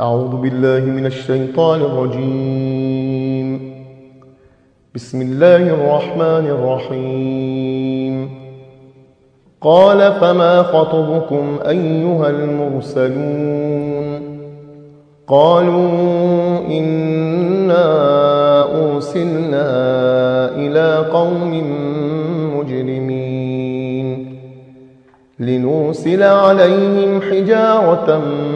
أعوذ بالله من الشيطان الرجيم. بسم الله الرحمن الرحيم. قال فما خطبكم أيها المرسلون؟ قالوا إنا أرسلنا إلى قوم مجرمين لنرسل عليهم حجارة طين